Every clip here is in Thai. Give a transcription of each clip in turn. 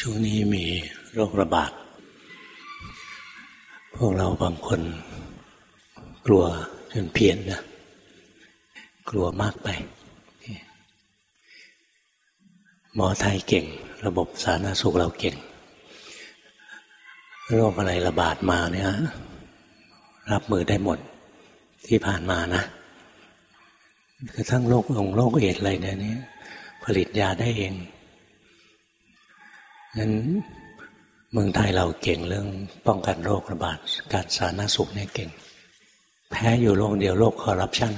ช่วงนี้มีโรคระบาด พวกเราบางคน กลัวจนเพี้ยนนะ กลัวมากไป หมอไทยเก่ง ระบบสาธารณสุขเราเก่ง โรคอะไรระบาดมาเนี่ย รับมือได้หมดที่ผ่านมานะกระทั่งโรคองโรคเอดอะไรเนี่ยผลิตยาได้เอง นั้นเมืองไทยเราเก่งเรื่องป้องกันโรคระบาด การสาธารณสุขเนี่ยเก่ง แพ้อยู่โรคเดียวโรคคอร์รัปชัน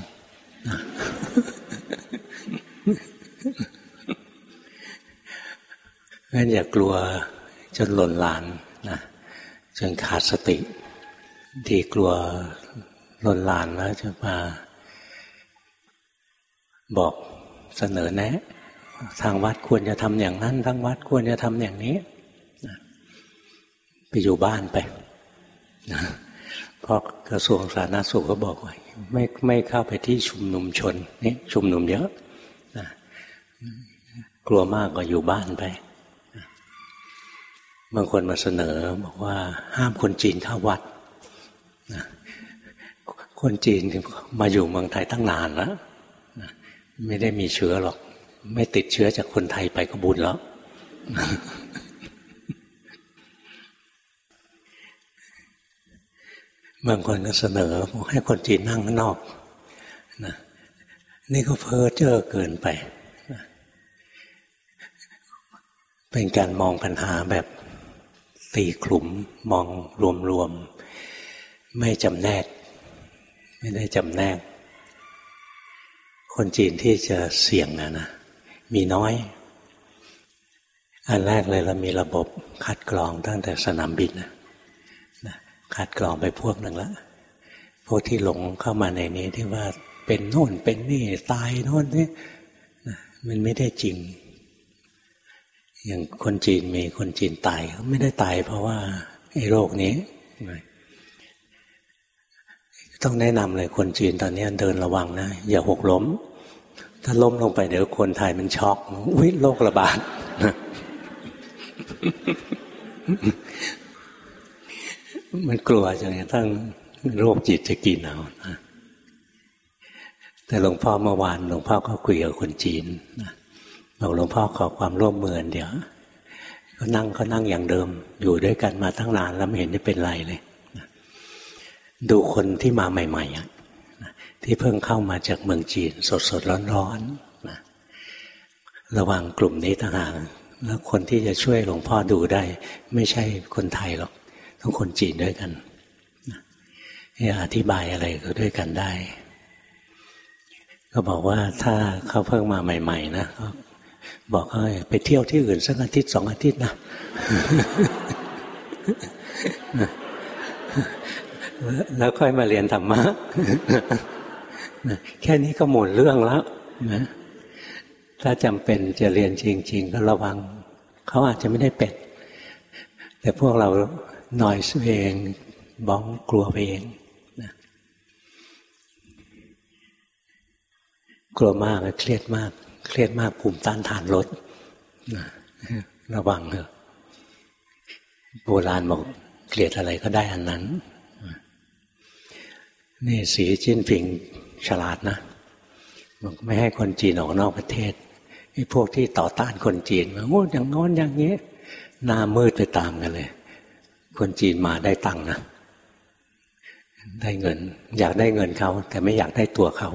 งั้นอย่ากลัวจนหล่นหลานนะจนขาดสติ ที่กลัวหล่นหลานแล้วจะมาบอกเสนอแนะ ทางวัดควรจะทำอย่างนั้นทางวัดควรจะทำอย่างนี้ไปอยู่บ้านไปเพราะกระทรวงสาธารณสุขก็บอกว่าไม่ไม่เข้าไปที่ชุมนุมชนนี่ชุมนุมเยอะกลัวมากก็อยู่บ้านไปบางคนมาเสนอบอกว่าห้ามคนจีนเข้าวัดคนจีนมาอยู่เมืองไทยตั้งนานแล้วไม่ได้มีเชื้อหรอก ไม่ติดเชื้อจากคนไทยไปก็บุญแล้ว บางคนก็เสนอให้คนจีนนั่งข้างนอกนะนี่ก็เพ้อเจ้อเกินไปนะเป็นการมองปัญหาแบบตีกลุ่มมองรวมๆ ไม่จำแนก ไม่ได้จำแนกคนจีนที่จะเสี่ยงนะนะ มีน้อย อันแรกเลยเรามีระบบคัดกรองตั้งแต่สนามบินนะคัดกรองไปพวกหนึ่งล้วพวกที่หลงเข้ามาในนี้ที่ว่าเป็นโน่นเป็นนี่ตายโน่นนี่มันไม่ได้จริง อย่างคนจีนมีคนจีนตายเขาไม่ได้ตายเพราะว่าไอ้โรคนี้ต้องแนะนำเลยคนจีนตอนนี้เดินระวังนะอย่าหกล้ม ถ้าล้มลงไปเดี๋ยวคนไทยมันช็อกวิโรคระบาดมันกลัวจนกระทั่งโรคจิตจะกินเอาแต่หลวงพ่อเมื่อวานหลวงพ่อก็คุยกับคนจีนบอกหลวงพ่อขอความร่วมมือเดี๋ยวก็นั่งก็นั่งอย่างเดิม อยู่ด้วยกันมาตั้งนานแล้วไม่เห็นจะเป็นไรเลย ดูคนที่มาใหม่ ๆ ที่เพิ่งเข้ามาจากเมืองจีน สดสดร้อนร้อนนะระวังกลุ่มนี้ต่างหากแล้วคนที่จะช่วยหลวงพ่อดูได้ ไม่ใช่คนไทยหรอกต้องคนจีนด้วยกันจะอธิบายอะไรก็ด้วยกันได้ ก็บอกว่าถ้าเขาเพิ่งมาใหม่ ๆ นะก็บอกให้ไปเที่ยวที่อื่นสักอาทิตย์สองอาทิตย์นะแล้วค่อยมาเรียนธรรมะ แค่นี้ก็หมดเรื่องแล้วนะถ้าจำเป็นจะเรียนจริง ๆ ก็ระวัง เขาอาจจะไม่ได้เป็นแต่พวกเราหน่อยเองบ้องกลัวเองนะกลัวมากเครียดมาก เครียดมากภูมิต้านทานลดนะระวังเถอะโบราณบอกเกลียดอะไรก็ได้อันนั้น นี่สีจิ้นผิง ฉลาดนะบอกไม่ให้คนจีนออกนอกประเทศไอ้พวกที่ต่อต้านคนจีนมาโอ้อย่างงอนอย่างนี้หน้ามืดไปตามกันเลย คนจีนมาได้ตังค์นะได้เงิน อยากได้เงินเขา แต่ไม่อยากได้ตัวเขา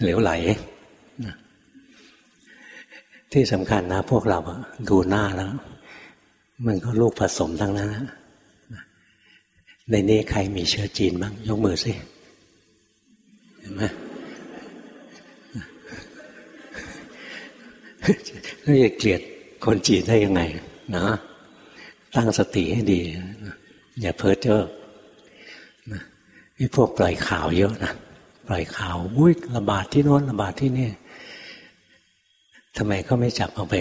เหลวไหลที่สำคัญนะพวกเราดูหน้าแล้ว มันก็ลูกผสมทั้งนั้นนะ ในนี้ใครมีเชื้อจีนบ้างยกมือสิเห็นไหมแล้วจะเกลียดคนจีนได้ยังไงนะตั้งสติให้ดี อย่าเพ้อเจ้อนี่พวกปล่อยข่าวเยอะนะปล่อยข่าวอุ้ยระบาดที่โน้นระบาดที่นี่ทำไมเขาไม่จับเอาไป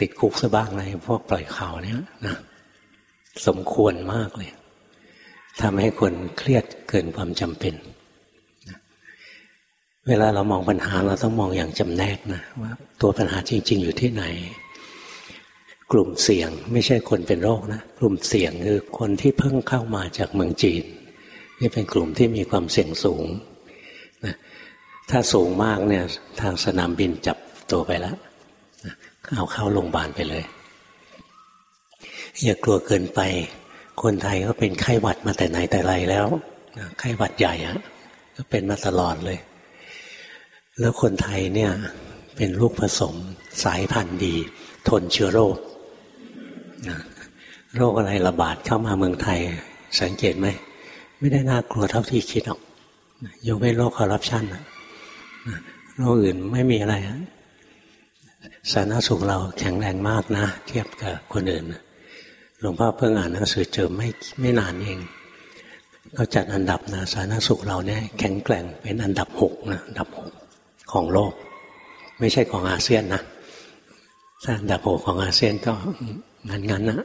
ติดคุกซะบ้างเลยพวกปล่อยข่าวเนี้ยนะสมควรมากเลย ทำให้คนเครียดเกินความจำเป็น เวลาเรามองปัญหาเราต้องมองอย่างจำแนกนะว่าตัวปัญหาจริง ๆ อยู่ที่ไหน กลุ่มเสี่ยงไม่ใช่คนเป็นโรคนะ กลุ่มเสี่ยงคือคนที่เพิ่งเข้ามาจากเมืองจีน นี่เป็นกลุ่มที่มีความเสี่ยงสูงนะถ้าสูงมากเนี่ยทางสนามบินจับตัวไปแล้วเอาเข้าโรงพยาบาลไปเลย อย่ากลัวเกินไป คนไทยก็เป็นไข้หวัดมาแต่ไหนแต่ไรแล้วไข้หวัดใหญ่อะก็เป็นมาตลอดเลย แล้วคนไทยเนี่ย เป็นลูกผสมสายพันธุ์ดี ทนเชื้อโรคโรคอะไรระบาดเข้ามาเมืองไทย สังเกตไหม ไม่ได้น่ากลัวเท่าที่คิดหรอกยกเว้นโรคคอร์รัปชันโรคอื่นไม่มีอะไรสาธารณสุขเราแข็งแรงมากนะ เทียบกับคนอื่น หลวงพ่อเพิ่งอ่านหนังสือเจอไม่ไม่นานเองก็จัดอันดับนะสาธารณสุขเราเนี่ยแข็งแกร่งเป็นอันดับหกนะอันดับหกของโลก ไม่ใช่ของอาเซียนนะถ้าอันดับหกของอาเซียนก็งั้นงั้นนะ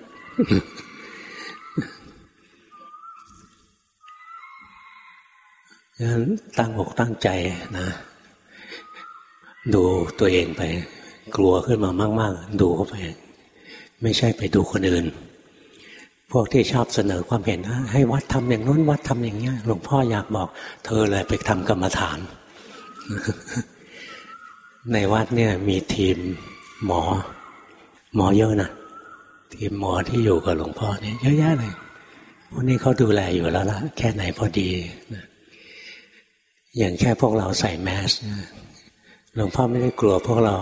งั้นตั้งอกตั้งใจนะ ดูตัวเองไป กลัวขึ้นมามาก ๆ ดูเข้าไป ไม่ใช่ไปดูคนอื่น วกที่ชอบเสนอความเห็นให้วัดทำอย่างนู้นวัดทำอย่างเงี้ยหลวงพ่ออยากบอก เธอเลยไปทำกรรมฐาน ในวัดเนี่ย มีทีมหมอ หมอเยอะนะทีมหมอที่อยู่กับหลวงพ่อเนี่ยเยอะแยะเลยพวกนี้เขาดูแลอยู่แล้วละแค่ไหนพอดีอย่างแค่พวกเราใส่แมสหลวงพ่อไม่ได้กลัวพวกเรา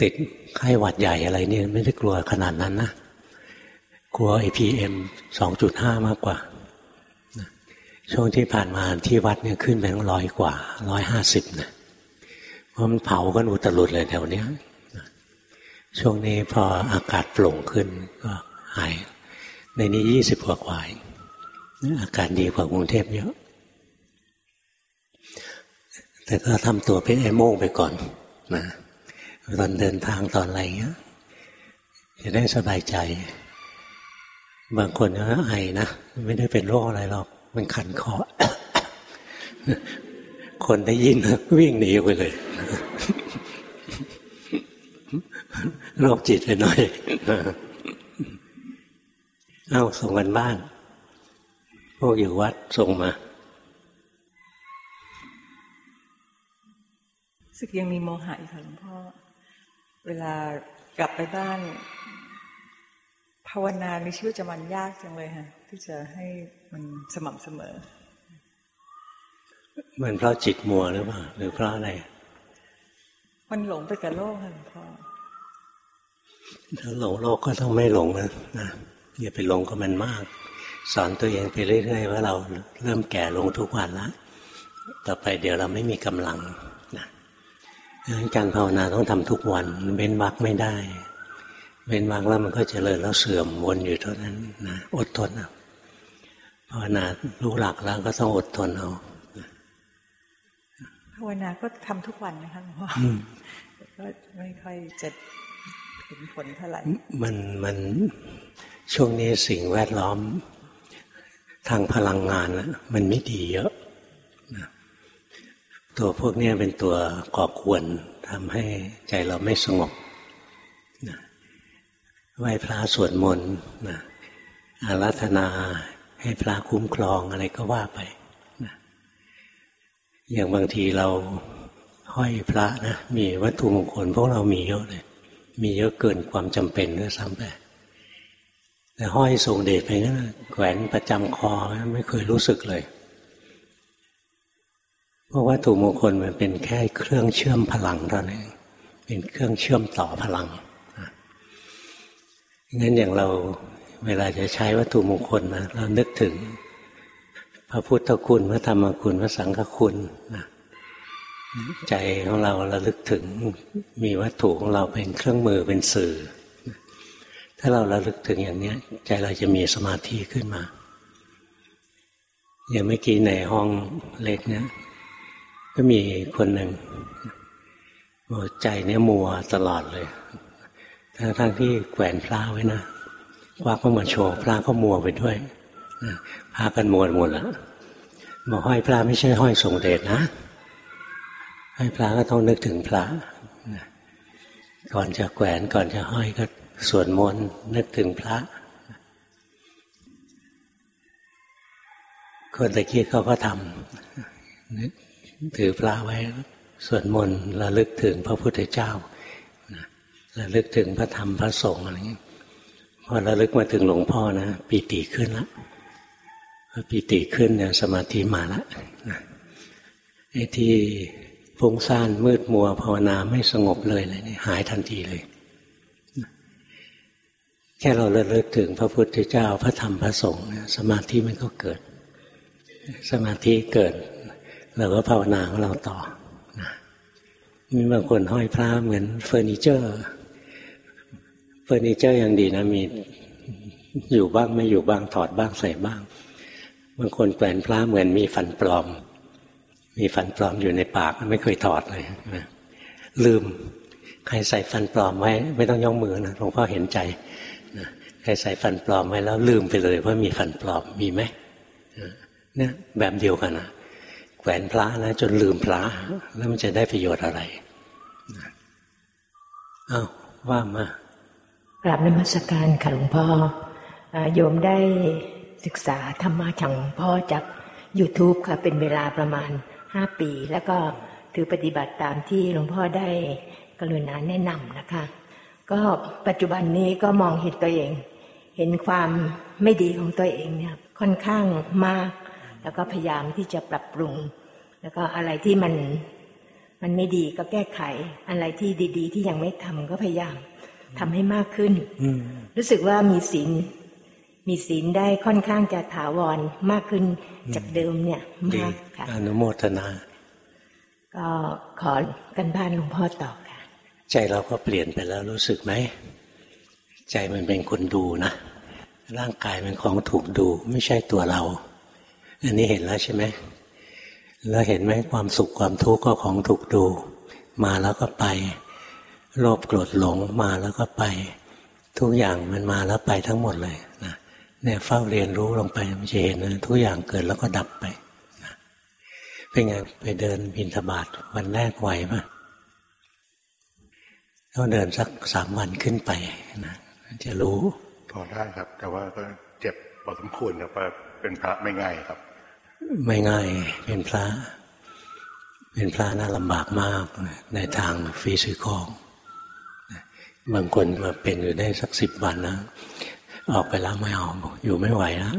ติดไข้หวัดใหญ่อะไรนี่ไม่ได้กลัวขนาดนั้นนะ กลัวไอพีเอ็มสองจุดห้ามากกว่า ช่วงที่ผ่านมาที่วัดเนี่ยขึ้นไปตั้งร้อยกว่าร้อยห้าสิบนะเพราะมันเผากันอุตลุดเลยแถวเนี้ยช่วงนี้พออากาศโปร่งขึ้นก็หาย ในนี้ยี่สิบกว่ากว่าอากาศดีกว่ากรุงเทพเยอะ แต่ก็ทำตัวเป็นไอ้โม่งไปก่อนนะตอนเดินทางตอนอะไรเงี้ย จะได้สบายใจ บางคนก็ไอนะไม่ได้เป็นโรคอะไรหรอก มันขันคอคนได้ยินวิ่งหนีไปเลยโรคจิตไปหน่อยเอ้าส่งกันบ้าน พวกอยู่วัดส่งมาสึกยังมีโมหะอยู่ค่ะหลวงพ่อ เวลากลับไปบ้าน ภาวนาในชีวิตจะมันยากจังเลยค่ะที่จะให้มันสม่ำเสมอ มันเพราะจิตมัวหรือเปล่าหรือเพราะอะไร มันหลงไปกับโลกค่ะหลวงพ่อถ้าหลงโลกก็ต้องไม่หลงนะนะอย่าไปหลงกับมันมาก สอนตัวเองไปเรื่อยๆว่าเราเริ่มแก่ลงทุกวันแล้วต่อไปเดี๋ยวเราไม่มีกำลังนะการภาวนาต้องทำทุกวันเว้นวักไม่ได้ เว้นวางแล้วมันก็จเจริญแล้วเสื่อมวนอยู่เท่านั้นนะอดทนเอาภาวนารู้หลักแล้วก็ต้องอดทนเอาภาวนาก็ทำทุกวันนะคะหลวงพ่อก็ไม่ค่อยจะเห็นผลเท่าไหร่มันมันช่วงนี้สิ่งแวดล้อม ทางพลังงานนะมันไม่ดีเยอะนะตัวพวกนี้เป็นตัวก่อควรทำให้ใจเราไม่สงบ ไหว้พระสวดมนต์นะอารัธนาให้พระคุ้มครองอะไรก็ว่าไปนะอย่างบางทีเราห้อยพระนะมีวัตถุมงคลพวกเรามีเยอะเลย มีเยอะเกินความจำเป็นด้วยซ้ำไปแต่ห้อยส่งเดชไปนะแขวนประจำคอไม่เคยรู้สึกเลยเพราะวัตถุมงคลมันเป็นแค่เครื่องเชื่อมพลังเท่านั้นเป็นเครื่องเชื่อมต่อพลัง งั้นอย่างเราเวลาจะใช้วัตถุมงคลนะเรานึกถึง พระพุทธคุณพระธรรมคุณพระสังฆคุณนะใจของเราเราลึกถึงมีวัตถุของเราเป็นเครื่องมือเป็นสื่อ ถ้าเราระลึกถึงอย่างนี้ใจเราจะมีสมาธิขึ้นมา อย่างเมื่อกี้ในห้องเล็กเนี่ยก็มีคนหนึ่งใจเนี่ยมัวตลอดเลย ทั้งทั้งที่แขวนพระไว้นะว่าก็มาโชว์พระก็มัวไปด้วยพากันมัวหมดล้วบอกห้อยพระไม่ใช่ห้อยส่งเดชนะให้พระก็ต้องนึกถึงพระก่อนจะแขวนก่อนจะห้อยก็สวดมนต์นึกถึงพระ คนตะกี้เขาก็ทำถือพระไว้สวดมนต์ระลึกถึงพระพุทธเจ้า ระลึกถึงพระธรรมพระสงฆ์อะไรเงี้ยพอระลึกมาถึงหลวงพ่อนะปีติขึ้นละพอปีติขึ้นเนี่ยสมาธิมาละไอ้ที่ฟุ้งซ่านมืดมัวภาวนาไม่สงบเลยเลยนี่หายทันทีเลย แค่เราเลิกถึงพระพุทธเจ้าพระธรรมพระสงฆ์สมาธิมันก็เกิด สมาธิเกิดเราก็ภาวนาของเราต่อมีบางคนห้อยพระเหมือนเฟอร์นิเจอร์ เฟอร์นิเจอร์ยังดีนะมีอยู่บ้างไม่อยู่บ้างถอดบ้างใส่บ้างบางคนแขวนพระเหมือนมีฟันปลอม มีฟันปลอมอยู่ในปากไม่เคยถอดเลยนะลืม ใครใส่ฟันปลอมไว้ ไม่ต้องย่องมือนะหลวงพ่อเห็นใจนะใครใส่ฟันปลอมไว้แล้วลืมไปเลยว่ามีฟันปลอมมีไหมเนี่ยแบบเดียวกันนะแขวนพระนะจนลืมพระแล้วมันจะได้ประโยชน์อะไรอ้าวว่ามา กราบนมัสการค่ะหลวงพ่อโยมได้ศึกษาธรรมะของหลวงพ่อจาก YouTube ค่ะเป็นเวลาประมาณห้าปี แล้วก็ถือปฏิบัติตามที่หลวงพ่อได้กรุณาแนะนำนะคะ ก็ปัจจุบันนี้ก็มองเห็นตัวเอง เห็นความไม่ดีของตัวเองเนี่ยค่อนข้างมาก แล้วก็พยายามที่จะปรับปรุง แล้วก็อะไรที่มันมันไม่ดีก็แก้ไขอะไรที่ดี ๆ ที่ยังไม่ทำก็พยายาม ทำให้มากขึ้นรู้สึกว่ามีศีลมีศีลได้ค่อนข้างจะถาวรมากขึ้นจากเดิมเนี่ยมากค่ะอนุโมทนา ก็ขอกันบ้านหลวงพ่อต่อค่ะ ใจเราก็เปลี่ยนไปแล้วรู้สึกไหม ใจมันเป็นคนดูนะ ร่างกายเป็นของถูกดูไม่ใช่ตัวเรา อันนี้เห็นแล้วใช่ไหมแล้วเห็นไหมความสุขความทุกข์ก็ของถูกดู มาแล้วก็ไป โลภโกรธหลงมาแล้วก็ไป ทุกอย่างมันมาแล้วไปทั้งหมดเลยนะเนี่ยเฝ้าเรียนรู้ลงไปมันจะเห็นนะทุกอย่างเกิดแล้วก็ดับไปเป็นไงไปเดินบินทบาทวันแรกไหวปะต้องเดินสักสามวันขึ้นไปนะจะรู้พอได้ครับ แต่ว่าก็เจ็บพอสมควรครับว่าเป็นพระไม่ง่ายครับ ไม่ง่ายเป็นพระ เป็นพระน่าลำบากมากในทางฟิสิกอล บางคนมาเป็นอยู่ได้สักสิบวันนะออกไปแล้วไม่เอาอยู่ไม่ไหวแล้ว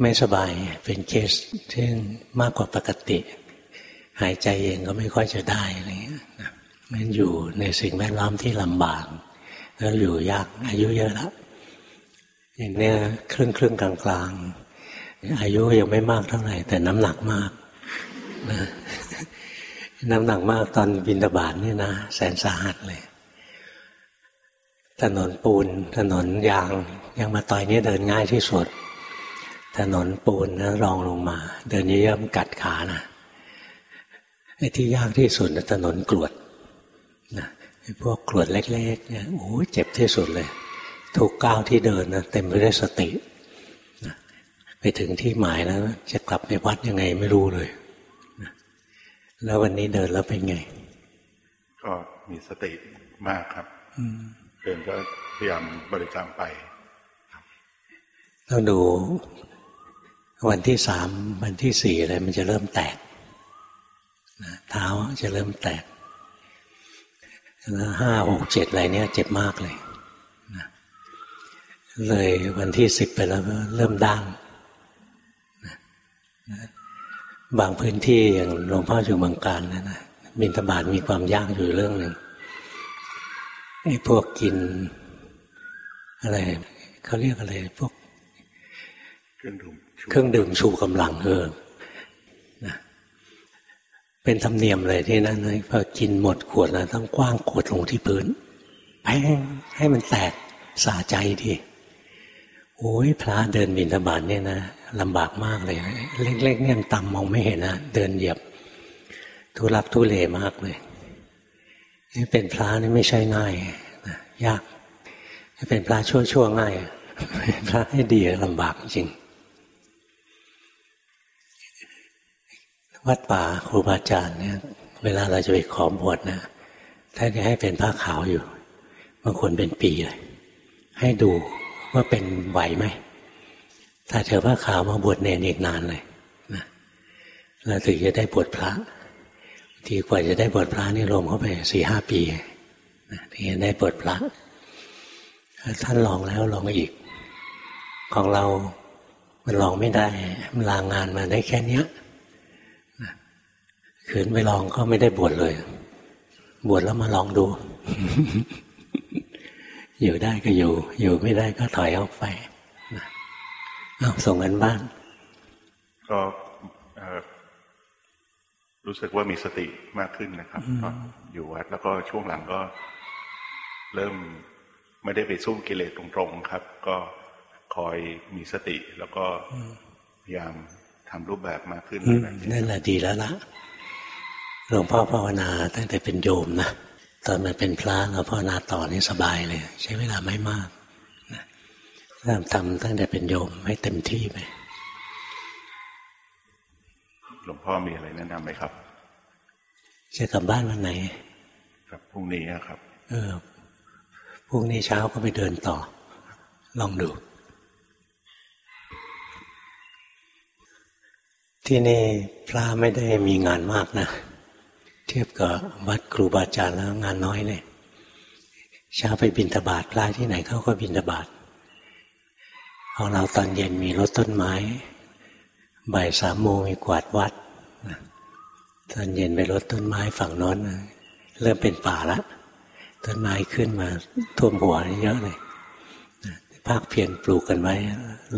ไม่สบายเป็นเคสที่มากกว่าปกติ หายใจเองก็ไม่ค่อยจะได้อะไรเงี้ยมันอยู่ในสิ่งแวดล้อมที่ลำบาก แล้วอยู่ยากอายุเยอะแล้วอย่างเนี้ยครึ่งครึ่งกลางกลางอายุยังไม่มากเท่าไหร่ แต่น้ำหนักมากนะน้ำหนักมากตอนบินตบาทนี่นะแสนสาหัสเลย ถนนปูน ถนนยางยังมาต่อยนี้เดินง่ายที่สุด ถนนปูนนะรองลงมา เดินเยอะๆกัดขานะไอ้ที่ยากที่สุดถนนกรวดนะไอ้พวกกรวดเล็ก ๆ เนี่ยโอ้เจ็บที่สุดเลย ทุกก้าวที่เดินนะเต็มไปด้วยสตินะไปถึงที่หมายแล้วจะกลับไปวัดยังไงไม่รู้เลยนะแล้ววันนี้เดินแล้วเป็นไง ก็มีสติมากครับ เดินก็พยายามบริกรรมไปต้องดูวันที่สามวันที่สี่อะไรมันจะเริ่มแตกเท้าจะเริ่มแตกแล้วห้าหกเจ็ดอะไรเนี้ยเจ็บมากเลยเลยวันที่สิบไปแล้วก็เริ่มด้านบางพื้นที่อย่างหลวงพ่ออยู่เมืองการนะนนะบินตบาทมีความยากอยู่เรื่องหนึ่ง ไอ้พวกกิน อะไรเขาเรียกอะไร พวกเครื่องดื่มเครื่องดื่มชูกำลังเออนะเป็นธรรมเนียมเลยที่นั่นเลยพอกินหมดขวดแล้วต้องกว้างขวดลงที่พื้นแพงให้มันแตกสาใจทีโอ้ยพระเดินบินทบาทเนี่ยนะลำบากมากเลย เล็กๆเนี่ยต่ำมองไม่เห็นนะเดินเหยียบทุรักทุเลมากเลย นี่เป็นพระนี่ไม่ใช่ง่ายนะยากเป็นพระชั่วชั่วง่ายพระให้ดีลำบากจริง วัดป่าครูบาอาจารย์เนี่ย เวลาเราจะไปขอบวชนะถ้าจะให้เป็นผ้าขาวอยู่บางคนเป็นปีเลยให้ดูว่าเป็นไหวไหมถ้าเธอผ้าขาวมาบวชเนรอีกนานเลยนะเราถึงจะได้บวชพระ ทีกว่าจะได้บวชพระนี่ลงเข้าไปสี่ห้าปีถึงจะได้บวชพระท่านลองแล้วลองอีก ของเรา มันลองไม่ได้มันลางงานมาได้แค่เนี้ยขืนไปลองก็ไม่ได้บวชเลย บวชแล้วมาลองดู อยู่ได้ก็อยู่ อยู่ไม่ได้ก็ถอยออกไปเอาส่งกันบ้าน ก็ รู้สึกว่ามีสติมากขึ้นนะครับก็อยู่วัดแล้วก็ช่วงหลังก็ เริ่มไม่ได้ไปสู้กิเลสตรงๆครับ ก็คอยมีสติ แล้วก็พยายามทำรูปแบบมากขึ้นนั่นแหละดีแล้วละหลวงพ่อภาวนาตั้งแต่เป็นโยมนะตอนมาเป็นพระเราภาวนาต่อนี่สบายเลย ใช้เวลาไม่มากทำทำตั้งแต่เป็นโยมให้เต็มที่ไป หลวงพ่อมีอะไรแนะนำไหมครับ จะกลับบ้านวันไหน ครับพรุ่งนี้ครับ เออพรุ่งนี้เช้าก็ไปเดินต่อ ลองดู ที่นี่พระไม่ได้มีงานมากนะเทียบกับวัดครูบาอาจารย์แล้วงานน้อยเลยเช้าไปบินทบาทพระที่ไหนเขาก็บินทบาทของเราตอนเย็นมีรถต้นไม้ บ่ายสามโมงมีกวาดวัดตอนเย็นไปรถต้นไม้ฝั่งน้นเริ่มเป็นป่าละต้นไม้ขึ้นมาท่วมหัวเยอะเลยภาคเพียรปลูกกันไว้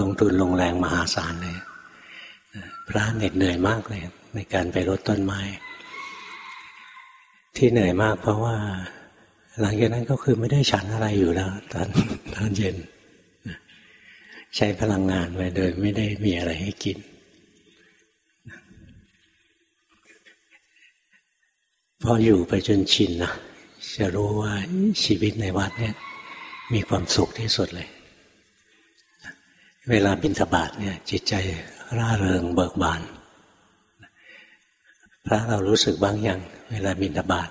ลงทุนลงแรงมหาศาลเลยพระเหน็ดเหนื่อยมากเลย ในการไปรดต้นไม้ ที่เหนื่อยมากเพราะว่า หลังจากนั้นก็คือไม่ได้ฉันอะไรอยู่แล้ว ตอนตอนเย็น ใช้พลังงานไปโดยไม่ได้มีอะไรให้กิน พออยู่ไปจนชินนะจะรู้ว่าชีวิตในวัดเนี่ย มีความสุขที่สุดเลย เวลาบินทบาทเนี่ย จิตใจร่าเริงเบิกบาน พระเรารู้สึกบ้างยังเวลาบินทบาท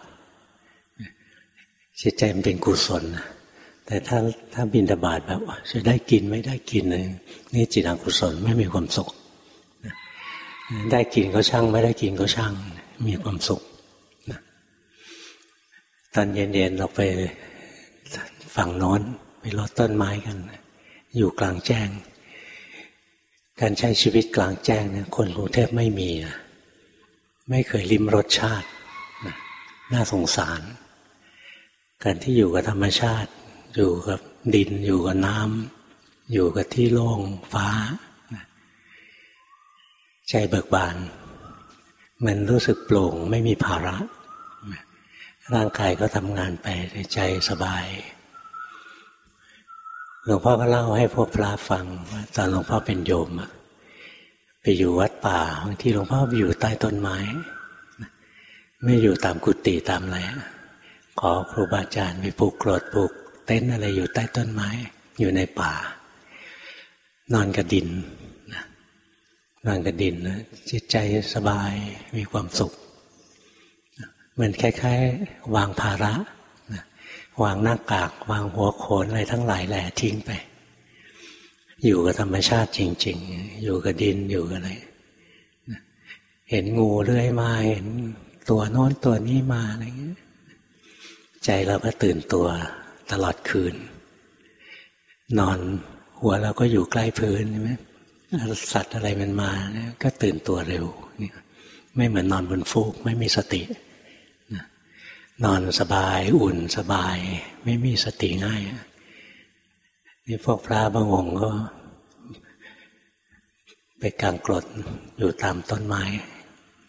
จิตใจมันเป็นกุศลนะแต่ถ้าถ้าบินทบาทแบบจะได้กินไม่ได้กินเลยนี่จิตอกุศลไม่มีความสุขได้กินก็ช่าง ไม่ได้กินก็ช่าง มีความสุข ตอนเย็นๆเราไปฝั่งโน้นไปรดต้นไม้กัน อยู่กลางแจ้ง การใช้ชีวิตกลางแจ้งเนี่ยคนกรุงเทพไม่มีนะไม่เคยลิ้มรสชาติน่าสงสาร การที่อยู่กับธรรมชาติ อยู่กับดินอยู่กับน้ำอยู่กับที่โล่งฟ้า ใจเบิกบาน มันรู้สึกโปร่งไม่มีภาระ ร่างกายก็ทำงานไปใจสบาย หลวงพ่อก็เล่าให้พวกพระฟังว่าตอนหลวงพ่อเป็นโยมไปอยู่วัดป่าบางทีหลวงพ่อไปอยู่ใต้ต้นไม้ ไม่อยู่ตามกุฏิตามอะไรขอครูบาอาจารย์ไปปลูกกรดปลูก เต็นท์อะไรอยู่ใต้ต้นไม้ อยู่ในป่า นอนกระดินนอนกระดินนะจิตใจสบายมีความสุข มือนคล้ายๆ วางภาระวางหน้ากาก วางหัวโขนอะไรทั้งหลายแหล่ทิ้งไป อยู่กับธรรมชาติจริง ๆ อยู่กับดินอยู่กับอะไรเห็นงูเลื้อยมาเห็นตัวโน้นตัวนี้มาอะไรเงี้ยใจเราก็ตื่นตัวตลอดคืน นอนหัวเราก็อยู่ใกล้พื้นใช่ไหมสัตว์อะไรมันมาก็ตื่นตัวเร็วไม่เหมือนนอนบนฟูกไม่มีสติ นอนสบายอุ่นสบาย ไม่มีสติง่ายนี่พวกพระบางองค์ก็ ไปกลางกรดอยู่ตามต้นไม้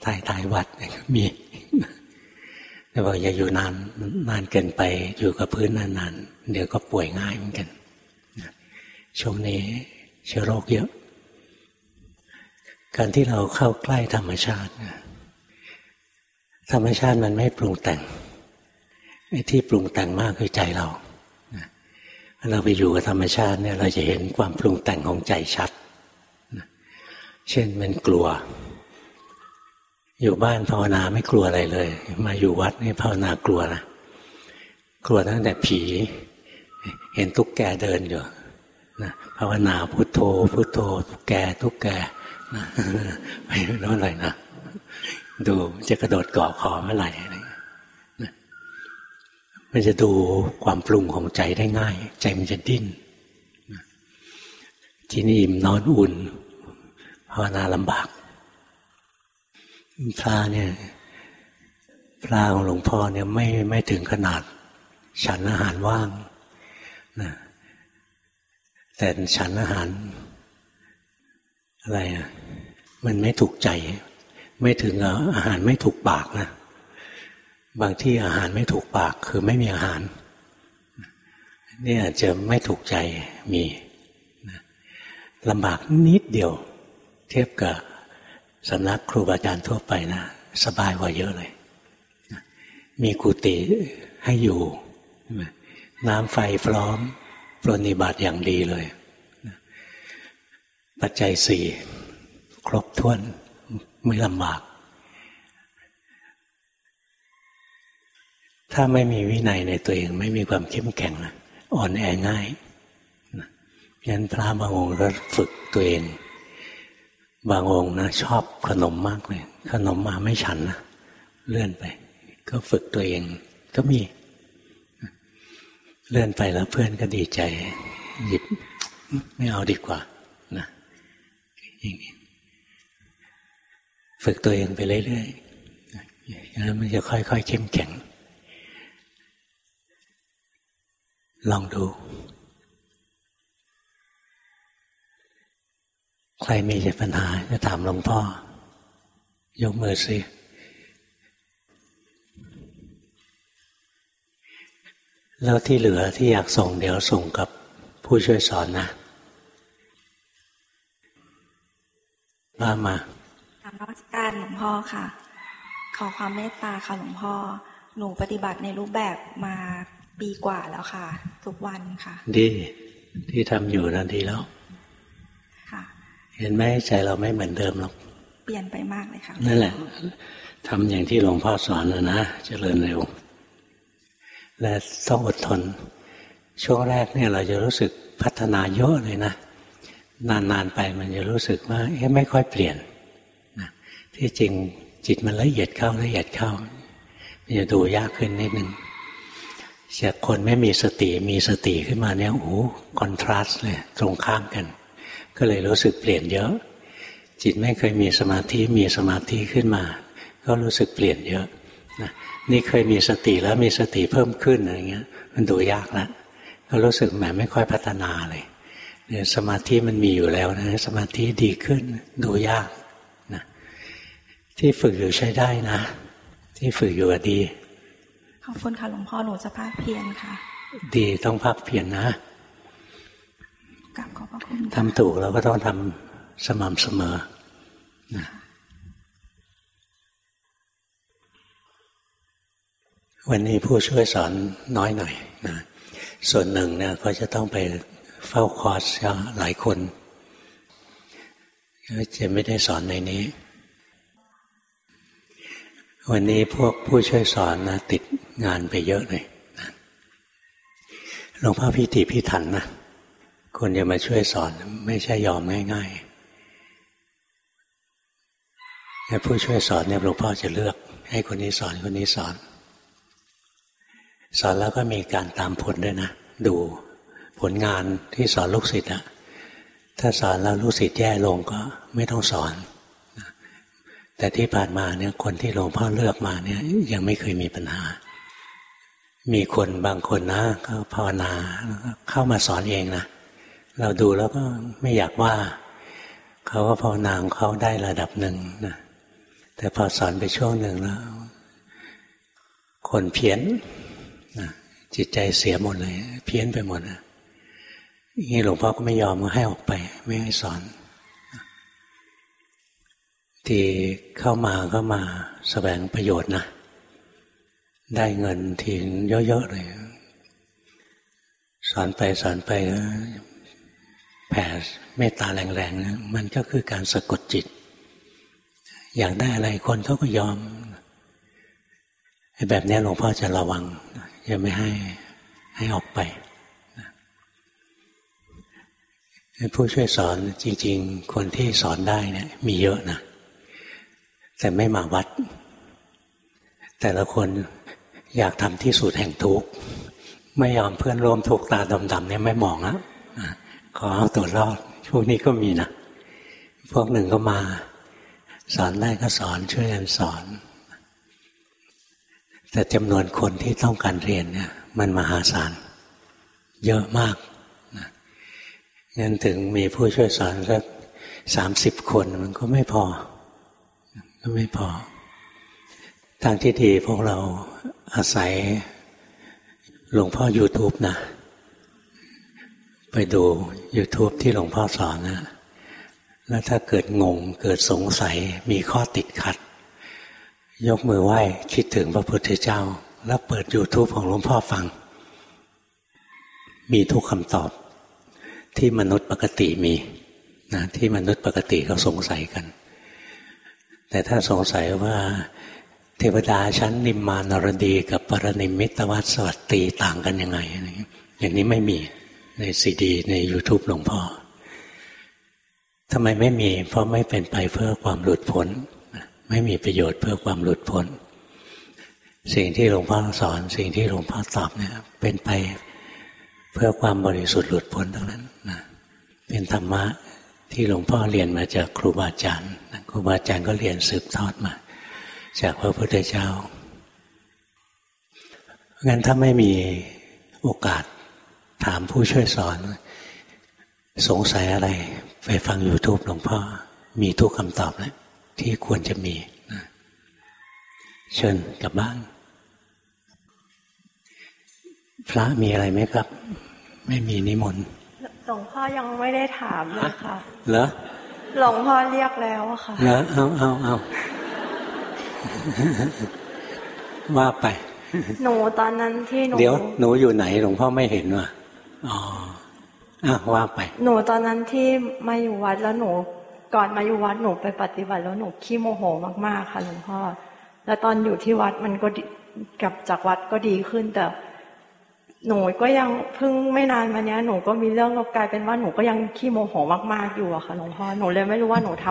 ถ่ายถ่ายวัดมีแต่บอกอย่าอยู่นานนานเกินไปอยู่กับพื้นนานๆเดี๋ยวก็ป่วยง่ายเหมือนกันช่วงนี้เชื้อโรคเยอะ การที่เราเข้าใกล้ธรรมชาติธรรมชาติมันไม่ปรุงแต่ง ไอ้ที่ปรุงแต่งมากคือใจเราเราไปอยู่กับธรรมชาติเนี่ยเราจะเห็นความปรุงแต่งของใจชัด เช่นมันกลัว อยู่บ้านภาวนาไม่กลัวอะไรเลย มาอยู่วัดนี่ภาวนากลัวนะ กลัวตั้งแต่ผี เห็นตุ๊กแกเดินอยู่นะภาวนาพุโทโธ พุโทโธ ตุ๊กแก ตุ๊กแกนะไปโน่นเลยนะ ดูจะกระโดดเกาะคอเมื่อไหร่ มันจะดูความปรุงของใจได้ง่าย ใจมันจะดิ้นกินอิ่มนอนอุ่นภาวนาลำบาก พระเนี่ย พระของหลวงพ่อเนี่ยไม่ไม่ถึงขนาด ฉันอาหารว่างนะแต่ฉันอาหาร อะไรอะ มันไม่ถูกใจ ไม่ถึงอาหารไม่ถูกปากนะ บางที่อาหารไม่ถูกปากคือไม่มีอาหาร นี่อาจจะไม่ถูกใจมีลำบากนิดเดียว เทียบกับสำนักครูบาอาจารย์ทั่วไปนะ สบายกว่าเยอะเลย มีกุฏิให้อยู่ น้ำไฟพร้อมปรนิบัติอย่างดีเลย ปัจจัยสี่ครบถ้วนไม่ลำบาก ถ้าไม่มีวินัยในตัวเองไม่มีความเข้มแข็งอ่อนแอง่ายงั้นพระบางองค์ก็ฝึกตัวเอง บางองค์นะชอบขนมมากเลย ขนมมาไม่ฉันนะเลื่อนไป ก็ฝึกตัวเอง ก็มี เลื่อนไปแล้วเพื่อนก็ดีใจ หยิบไม่เอาดีกว่านะอย่างนี้ฝึกตัวเองไปเรื่อยๆแล้วมันจะค่อยๆเข้มแข็ง ลองดู ใครมีปัญหาจะถามหลวงพ่อ ยกมือสิแล้วที่เหลือที่อยากส่งเดี๋ยวส่งกับผู้ช่วยสอนนะว่ามากรรมวัการหลวงพ่อค่ะ ขอความเมตตาค่ะหลวงพ่อ หนูปฏิบัติในรูปแบบมา ปีกว่าแล้วค่ะ ทุกวันค่ะ ดี ที่ทำอยู่นั่นดีแล้วเห็นไหมใจเราไม่เหมือนเดิมหรอก เปลี่ยนไปมากเลยค่ะ นั่นแหละทำอย่างที่หลวงพ่อสอนนะนะเจริญเร็ว และต้องอดทน ช่วงแรกเนี่ยเราจะรู้สึกพัฒนาเยอะเลยนะ นานๆไปมันจะรู้สึกว่าเอ๊ะไม่ค่อยเปลี่ยนนะที่จริงจิตมันละเอียดเข้าละเอียดเข้ามันจะดูยากขึ้นนิดนึง จากคนไม่มีสติมีสติขึ้นมาเนี่ยโอ้คอนทราสต์เลยตรงข้ามกัน ก็เลยรู้สึกเปลี่ยนเยอะ จิตไม่เคยมีสมาธิมีสมาธิขึ้นมา ก็รู้สึกเปลี่ยนเยอะนะนี่เคยมีสติแล้วมีสติเพิ่มขึ้นอะไรเงี้ย มันดูยากแล้วก็รู้สึกแหมไม่ค่อยพัฒนาเลยเนี่ยสมาธิมันมีอยู่แล้วนะสมาธิดีขึ้นดูยากนะที่ฝึกอยู่ใช้ได้นะ ที่ฝึกอยู่ดี ขอบคุณค่ะหลวงพ่อหนูจะภาคเพียรค่ะ ดีต้องภาคเพียรนนะกับขอบพระคุณทำถูกเราก็ต้องทำสม่ำเสมอนะวันนี้ผู้ช่วยสอนน้อยหน่อยนะส่วนหนึ่งเนี่ยก็จะต้องไปเฝ้าคอร์สหลายคน จะไม่ได้สอนในนี้ วันนี้พวกผู้ช่วยสอนนะติดงานไปเยอะเลยหลวงพ่อพิธีพิถันนะคนจะมาช่วยสอนไม่ใช่ยอมง่ายๆแต่ผู้ช่วยสอนเนี่ยหลวงพ่อจะเลือก ให้คนนี้สอนคนนี้สอน สอนแล้วก็มีการตามผลด้วยนะ ดูผลงานที่สอนลูกศิษย์อะถ้าสอนแล้วลูกศิษย์แย่ลงก็ไม่ต้องสอน แต่ที่ผ่านมาเนี่ยคนที่หลวงพ่อเลือกมาเนี่ย ยังไม่เคยมีปัญหา มีคนบางคนนะก็ภาวนาแล้วก็เข้ามาสอนเองนะเราดูแล้วก็ไม่อยากว่า เขาก็ภาวนาของเขาได้ระดับหนึ่งนะแต่พอสอนไปช่วงหนึ่งแล้ว คนเพี้ยนนะจิตใจเสียหมดเลย เพี้ยนไปหมดนะนี่หลวงพ่อก็ไม่ยอมก็ให้ออกไป ไม่ให้สอน ที่เข้ามาก็มาสแสวงประโยชน์นะ ได้เงินทีเยอะๆเลย สอนไปสอนไปแผ่เมตตาแรงๆนะมันก็คือการสะกดจิต อยากได้อะไรคนเขาก็ยอมแบบนี้หลวงพ่อจะระวังจะไม่ให้ให้ออกไปผู้ช่วยสอนจริง ๆ คนที่สอนได้เนี่ยมีเยอะนะ แต่ไม่มาวัด แต่ละคนอยากทำที่สุดแห่งทุกข์ไม่ยอมเพื่อนร่วมทุกข์ตาดำๆเนี่ยไม่มองแล้วขอเอาตัวรอดพวกนี้ก็มีนะพวกหนึ่งก็มา สอนได้ก็สอนช่วยกันสอน แต่จำนวนคนที่ต้องการเรียนเนี่ย มันมหาศาลเยอะมากงั้นถึงมีผู้ช่วยสอนสักสามสิบคนมันก็ไม่พอ ก็ไม่พอ ทางที่ดีพวกเราอาศัยหลวงพ่อ YouTube นะ ไปดู YouTube ที่หลวงพ่อสอนนะ แล้วถ้าเกิดงง เกิดสงสัยมีข้อติดขัด ยกมือไหว้คิดถึงพระพุทธเจ้า แล้วเปิด YouTube ของหลวงพ่อฟัง มีทุกคำตอบ ที่มนุษย์ปกติมีนะที่มนุษย์ปกติเขาสงสัยกัน แต่ถ้าสงสัยว่า เทวดาชั้นนิมมานรดี กับปรนิมิตวัตสวัตตีต่างกันยังไงอย่างนี้ไม่มีในซีดี ใน YouTube หลวงพ่อทำไมไม่มี เพราะไม่เป็นไปเพื่อความหลุดพ้น ไม่มีประโยชน์เพื่อความหลุดพ้น สิ่งที่หลวงพ่อสอน สิ่งที่หลวงพ่อตอบเนี่ย เป็นไปเพื่อความบริสุทธิ์หลุดพ้นทั้งนั้นนะเป็นธรรมะ ที่หลวงพ่อเรียนมาจากครูบาอาจารย์ครูบาอาจารย์ก็เรียนสืบทอดมา จากพระพุทธเจ้างั้นถ้าไม่มีโอกาสถามผู้ช่วยสอน สงสัยอะไร ไปฟัง YouTube หลวงพ่อ มีทุกคำตอบแล้วที่ควรจะมีนะเชิญกลับบ้าน พระมีอะไรไหมครับ ไม่มีนิมนต์ หลวงพ่อยังไม่ได้ถามเลยค่ะ เหรอ หลวงพ่อเรียกแล้วอะค่ะ เหรอ เอาเอาเอาว่าไป หนูตอนนั้นที่หนู เดี๋ยวหนูอยู่ไหนหลวงพ่อไม่เห็นว่ะ อ๋ออะว่าไป หนูตอนนั้นที่มาอยู่วัดแล้วหนูก่อนมาอยู่วัดหนูไปปฏิบัติแล้วหนูขี้โมโหมากๆค่ะหลวงพ่อ แล้วตอนอยู่ที่วัดมันก็กลับจากวัดก็ดีขึ้นแต่ หนูก็ยังเพิ่งไม่นานมาเนี้ยหนูก็มีเรื่องกลายเป็นว่าหนูก็ยังขี้โมโหมากๆอยู่อะค่ะหลวงพ่อหนูเลยไม่รู้ว่าหนูท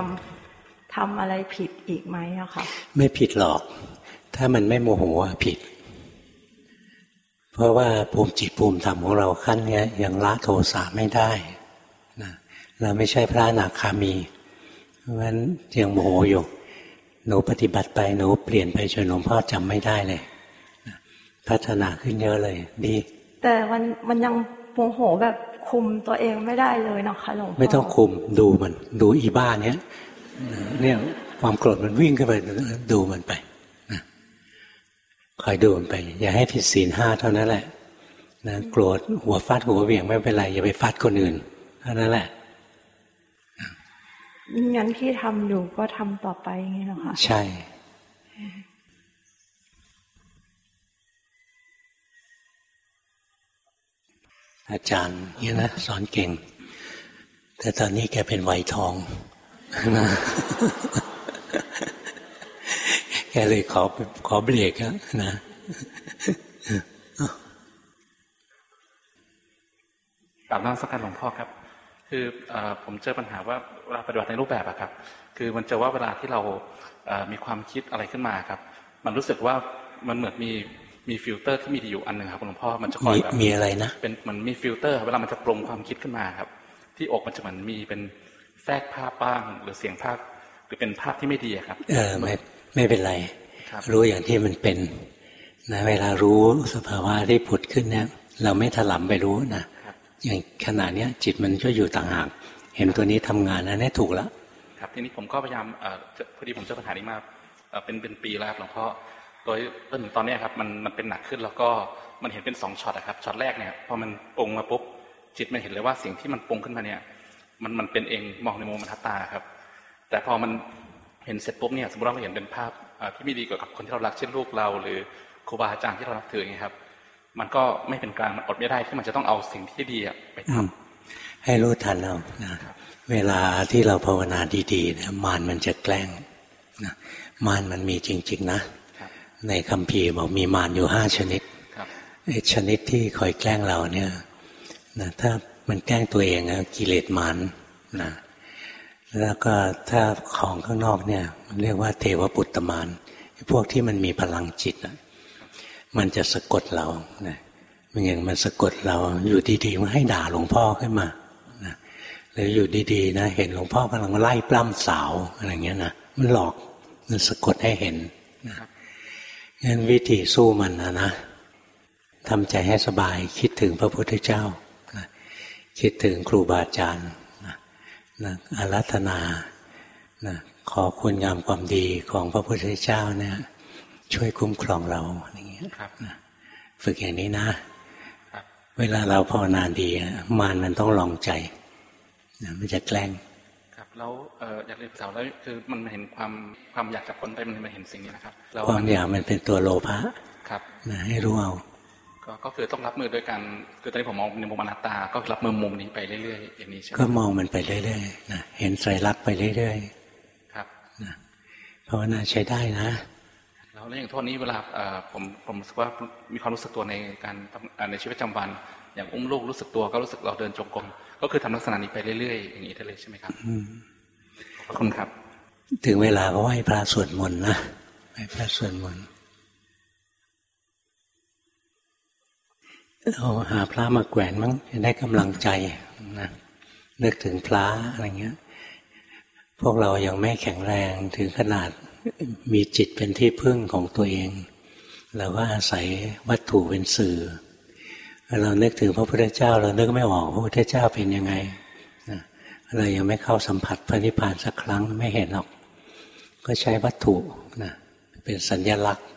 ำทำอะไรผิดอีกไหมอะค่ะ ไม่ผิดหรอก ถ้ามันไม่โมโหผิด เพราะว่าภูมิจิตภูมิธรรมของเราขั้นเนี้ยยังละโทสะไม่ได้นะเราไม่ใช่พระนาคามีเพราะฉะนั้นยังโมโหอยู่หนูปฏิบัติไปหนูเปลี่ยนไปจนหลวงพ่อจำไม่ได้เลยพัฒนาขึ้นเยอะเลยดี แต่มันมันยังโมโหแบบคุมตัวเองไม่ได้เลยนะคะหลวงพ่อไม่ต้องคุมดูมัน ดูอีบ้าเนี้ยเนี่ยความโกรธมันวิ่งขึ้นไปดูมันไปนะคอยดูมันไป อย่าให้ผิดศีลห้าเท่านั้นแหละนะโกรธหัวฟาดหัวเบี่ยงไม่เป็นไร อย่าไปฟาดคนอื่นเท่านั้นแหละงั้นที่ทำอยู่ก็ทำต่อไปอย่างนี้หรอคะใช่ อาจารย์เนี่ยนะสอนเก่ง แต่ตอนนี้แกเป็นไวทองแกเลยขอขอเบรกนะกลับน้งสักการหลวงพ่อครับ คืออผมเจอปัญหาว่าเวลาปฏิบัติในรูปแบบอะครับ คือมันจะว่าเวลาที่เรามีความคิดอะไรขึ้นมาครับ มันรู้สึกว่ามันเหมือนมี มีฟิลเตอร์ที่มีดีอยู่อันหนึ่งครับหลวงพ่อมันจะคอยแบบมีอะไรนะเป็นมันมีฟิลเตอร์ เวลามันจะปรุงความคิดขึ้นมาครับ ที่อกมันจะเหมือนมีเป็นแทรกภาพบ้าง หรือเสียงภาพหรือเป็นภาพที่ไม่ดีครับ เออไม่ไม่เป็นไรรู้อย่างที่มันเป็นนะเวลารู้สภาวะที่ผุดขึ้นเนี่ย เราไม่ถลำไปรู้นะอย่างขณะเนี้ย จิตมันก็อยู่ต่างหากเห็นตัวนี้ทำงานนะนี่ถูกแล้วครับทีนี้ผมก็พยายามพอดีผมเจอปัญหานี้มาเป็นเป็นปีแล้วหลวงพ่อ โดยจนถึงตอนนี้ครับมันมันเป็นหนักขึ้นแล้วก็มันเห็นเป็นสองช็อตนะครับช็อตแรกเนี่ยพอมันปรุงมาปุ๊บจิตมันเห็นเลยว่าสิ่งที่มันปรุงขึ้นมาเนี่ย มันมันเป็นเองมองในมุมบรรทัดตาครับ แต่พอมันเห็นเสร็จปุ๊บเนี่ยสมมติเราเห็นเป็นภาพที่ไม่ดีเกี่ยวกับคนที่เรารักเช่นลูกเรา หรือครูบาอาจารย์ที่เรานับถืออย่างนี้ครับ มันก็ไม่เป็นกลางมันอดไม่ได้ที่มันจะต้องเอาสิ่งที่ดีไปทำให้รู้ทันเรานะเวลาที่เราภาวนาดีๆนะมานมันจะแกล้งมารมันมีจริง ๆ นะ ในคำพีบอกมีมารอยู่ห้าชนิดชนิดที่คอยแกล้งเราเนี่ยนะถ้ามันแกล้งตัวเองนะกิเลสมารนะแล้วก็ถ้าของข้างนอกเนี่ย เรียกว่าเทวปุตตมารพวกที่มันมีพลังจิตมันจะสะกดเรานะมันอย่างมันสะกดเราอยู่ดีๆมันให้ด่าหลวงพ่อขึ้นมานะหรืออยู่ดีๆนะเห็นหลวงพ่อกำลังไล่ปล้ำสาวอะไรเงี้ยนะมันหลอกมันสะกดให้เห็นนะ งั้นวิธีสู้มันนะนะทำใจให้สบายคิดถึงพระพุทธเจ้านะคิดถึงครูบาอาจารย์นะนะอารัธนานะขอคุณงามความดีของพระพุทธเจ้าเนี่ย ช่วยคุ้มครองเราอย่างเงี้ยนะฝึกอย่างนี้นะ เวลาเราภาวนาดีมานมันต้องลองใจนะมันจะแกล้งครับ แล้วอยากเรียนสาวแล้วคือมันเห็นความความอยากจะพ้นไปมันเห็นสิ่งนี้นะครับความอยากมันเป็นตัวโลภะครับนะให้รู้เอาก็คือต้องรับมือด้วยกันคือตอนนี้ผมมองในมุมอนัตตา ก็รับมือมุมนี้ไปเรื่อยๆอย่างนี้ใช่ไหมก็มองมันไปเรื่อยๆนะเห็นไตรลักษณ์ไปเรื่อยๆครับนะภาวนาใช้ได้นะแล้วอย่างทุกนี้เวลาผมผมรู้สึกว่ามีความรู้สึกตัวในการในชีวิตประจำวัน อย่างอุ้มลูกรู้สึกตัวก็รู้สึกเราเดินจงกรม ก็คือทำลักษณะนี้ไปเรื่อยๆอย่างนี้ได้เลยใช่ไหมครับขอบคุณครับ ถึงเวลาก็ไหว้พระสวดมนต์นะไหว้พระสวดมนต์เราหาพระมาแกวนมั้งจะได้กำลังใจนะนึกถึงพระอะไรเงี้ย พวกเรายังไม่แข็งแรงถึงขนาดมีจิตเป็นที่พึ่งของตัวเองเราก็อาศัยวัตถุเป็นสื่อ เรานึกถึงพระพุทธเจ้า เรานึกไม่ออกพระพุทธเจ้าเป็นยังไงเรายังไม่เข้าสัมผัสพระนิพพานสักครั้งไม่เห็นหรอก ก็ใช้วัตถุนะเป็นสัญญลักษณ์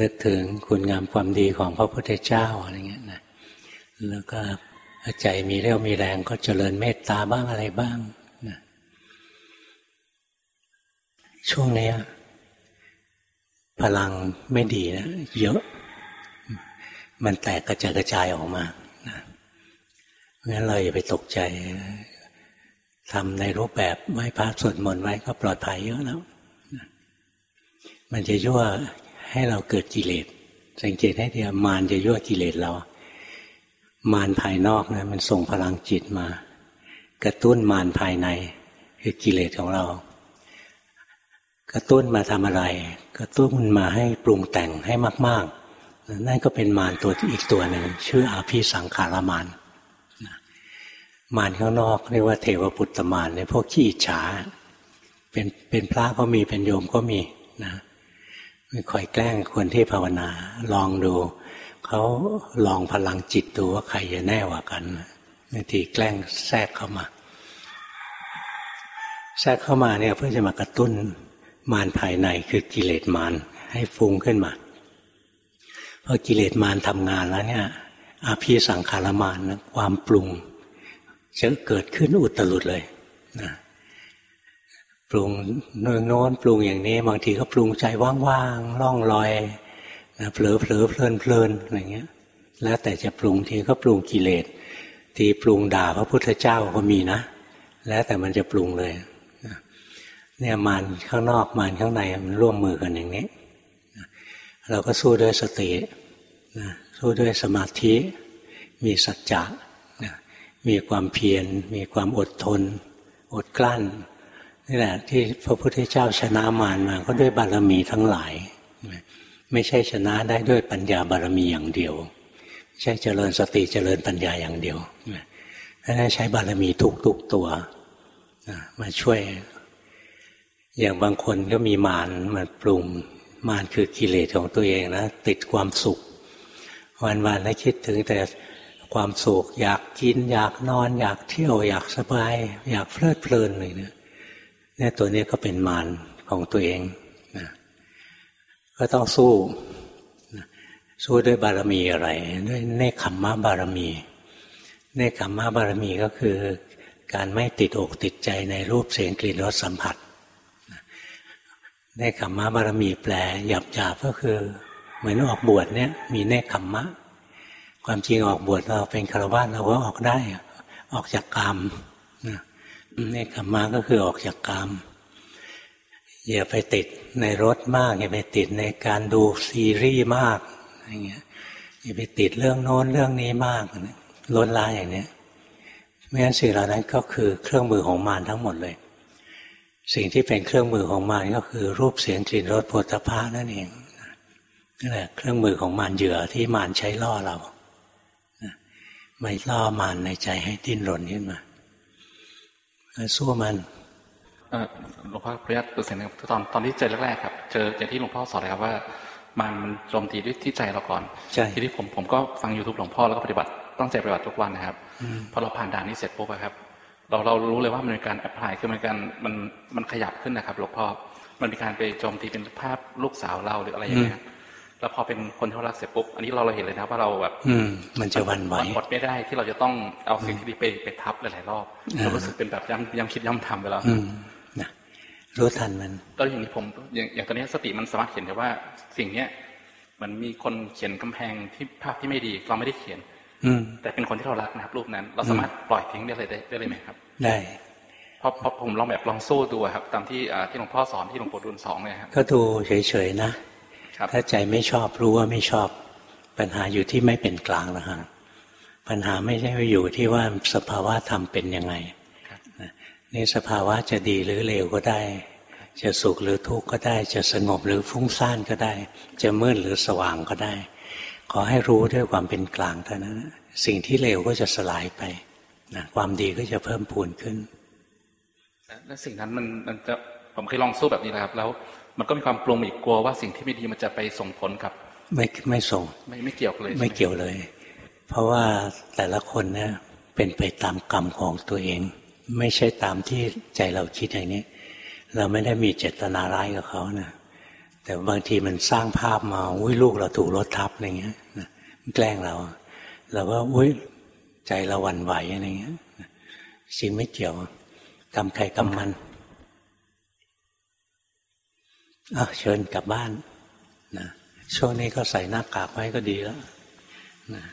นึกถึงคุณงามความดีของพระพุทธเจ้าอะไรเงี้ยนะแล้วก็ใจมีเรี่ยวมีแรงก็เจริญเมตตาบ้างอะไรบ้างนะช่วงนี้พลังไม่ดีนะเยอะ มันแตกกระจายกระจายออกมานะงั้นเราอย่าไปตกใจทำในรูปแบบไหว้พระสวดมนต์ไว้ก็ปลอดภัยเยอะแล้วมันจะยั่วให้เราเกิดกิเลสสังเกตให้ดีมารจะยั่วกิเลสเรา มารภายนอกนะมันส่งพลังจิตมา กระตุ้นมารภายในคือกิเลสของเรา กระตุ้นมาทำอะไร กระตุ้นมาให้ปรุงแต่งให้มากๆ นั่นก็เป็นมารตัวอีกตัวหนึ่งชื่ออาภิสังขารมารมารข้างนอกเรียกว่าเทวปุตตมารในพวกขี้อิจฉาเป็นเป็นพระก็มีเป็นโยมก็มีนะไม่คอยแกล้งคนที่ภาวนา ลองดูเขาลองพลังจิตดูว่าใครจะแน่กว่ากันบางทีแกล้งแทรกเข้ามา แทรกเข้ามาเนี่ยเพื่อจะมากระตุ้นมารภายในคือกิเลสมารให้ฟุ้งขึ้นมา พอกิเลสมารทำงานแล้วเนี่ยอาภีสังขารมารนะความปรุงจะเกิดขึ้นอุตลุดเลยนะปรุงโน้นโน้นปรุงอย่างนี้ บางทีก็ปรุงใจว่างๆล่องลอยนะเผลอเผลอเพลินเพลินอะไรเงี้ย แล้วแต่จะปรุงทีก็ปรุงกิเลสทีปรุงด่าพระพุทธเจ้าก็มีนะ แล้วแต่มันจะปรุงเลยเนี่ยมานข้างนอกมานข้างในมันร่วมมือกันอย่างนี้เราก็สู้ด้วยสติ สู้ด้วยสมาธิ มีสัจจะมีความเพียร มีความอดทน อดกลั้นนี่แหละที่พระพุทธเจ้าชนะมารมาก็ด้วยบารมีทั้งหลาย ไม่ใช่ชนะได้ด้วยปัญญาบารมีอย่างเดียวใช่เจริญสติเจริญปัญญาอย่างเดียวถ้าใช้บารมีทุกทุกตัวมาช่วย อย่างบางคนก็มีมารมาปรุงมารคือกิเลสของตัวเองนะติดความสุข วันๆแล้วคิดถึงแต่ความสุขอยากกิน อยากนอน อยากเที่ยว อยากสบาย อยากเพลิดเพลินเลยเนี่ยเนี่ยตัวนี้ก็เป็นมารของตัวเองนะก็ต้องสู้นะสู้ด้วยบารมีอะไร ด้วยเนคขมมะบารมีเนคขมมะบารมีก็คือ การไม่ติดอกติดใจในรูปเสียงกลิ่นรสสัมผัสเนคขมมะบารมีแปลหยาบหยาก็คือ เหมือนออกบวชเนี่ย มีเนคขมมะ ความจริงออกบวชเราเป็นคารวะเราก็ออกได้ ออกจากกรรมนะเนคขมาก็คือออกจากกามอย่าไปติดในรถมาก อย่าไปติดในการดูซีรีส์มากอย่างเงี้ยอย่าไปติดเรื่องโน้นเรื่องนี้มากล้นลาอย่างเนี้ยไม่งั้นสิ่งเหล่านั้นก็คือเครื่องมือของมารทั้งหมดเลย สิ่งที่เป็นเครื่องมือของมารก็คือรูปเสียงกลิ่นรสโผฏฐพะนั่นเอง นั่นแหละเครื่องมือของมารเหยื่อที่มารใช้ล่อเราไม่ล่อมารในใจให้ดิ้นรนขึ้นมาสู้มันหลวงพ่อพระยัตัวเสียงตอนตอนที่เจอแรกๆครับ เจออย่างที่หลวงพ่อสอนเลยครับว่า มันมันโจมตีด้วยที่ใจเราก่อนทีที่ผมผมก็ฟังยูทูบหลวงพ่อแล้วก็ปฏิบัติตั้งใจปฏิบัติทุกวันนะครับพอเราผ่านด่านนี้เสร็จปุ๊บครับ เราเรารู้เลยว่ามันเป็นการแอพพลายคือมันการมันมันขยับขึ้นนะครับหลวงพ่อมันมีการไปโจมตีเป็นภาพลูกสาวเราหรืออะไรอย่างเงี้ย แล้วพอเป็นคนที่รักเสร็จปุ๊บอันนี้เราเราเห็นเลยนะว่าเราแบบ อืม มันจะวันไหวหมดไม่ได้ที่เราจะต้องเอาสิ่งที่ดีไปไปทับหลายๆรอบเรารู้สึกเป็นแบบย้ำย้ำคิดย้ำทำไปแล้วนะรู้ทันมันแล้วอย่างนี้ผมอย่างอย่างตอนนี้สติมันสามารถเห็นได้ว่า สิ่งเนี้ยมันมีคนเขียนกำแพงที่ภาพที่ไม่ดีเราไม่ได้เขียน อืแต่เป็นคนที่เรารักนะครับ รูปนั้น เราสามารถปล่อยทิ้งได้เลยได้เลยไหมครับ ได้เพราะเพราะผมลองแบบลองสู้ดูครับ ตามที่ที่หลวงพ่อสอนที่หลวงปู่ดุลสองเลยครับก็ดูเฉยๆนะ ถ้าใจไม่ชอบรู้ว่าไม่ชอบ ปัญหาอยู่ที่ไม่เป็นกลางแล้วฮะปัญหาไม่ใช่อยู่ที่ว่าสภาวะธรรมเป็นยังไงนี่สภาวะจะดีหรือเลวก็ได้ จะสุขหรือทุกข์ก็ได้ จะสงบหรือฟุ้งซ่านก็ได้ จะมืดหรือสว่างก็ได้ ขอให้รู้ด้วยความเป็นกลางเท่านั้นสิ่งที่เลวก็จะสลายไปนะความดีก็จะเพิ่มพูนขึ้น และสิ่งนั้นมันมันจะผมเคยลองสู้แบบนี้นะครับ แล้ว มันก็มีความกลัวอีกกลัวว่าสิ่งที่ไม่ดีมันจะไปส่งผลกับ ไม่ไม่ส่ง ไม่ไม่เกี่ยวเลย ไม่เกี่ยวเลย เพราะว่าแต่ละคนเนี่ยเป็นไปตามกรรมของตัวเอง ไม่ใช่ตามที่ใจเราคิดอย่างนี้ เราไม่ได้มีเจตนาร้ายกับเขานะแต่บางทีมันสร้างภาพมาอุ้ยลูกเราถูกรถทับอะไรเงี้ยแกล้งเรา เราก็อุ้ยใจเราหวั่นไหวอะไรเงี้ยจริงไม่เกี่ยวกรรมใครกรรมมันอะ เชิญกลับบ้านนะช่วงนี้ก็ใส่หน้ากากไว้ก็ดีแล้วนะ